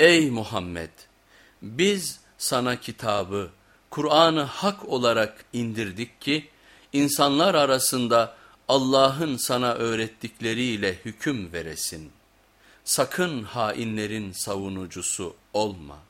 Ey Muhammed! Biz sana kitabı, Kur'an'ı hak olarak indirdik ki, insanlar arasında Allah'ın sana öğrettikleriyle hüküm veresin. Sakın hainlerin savunucusu olma.''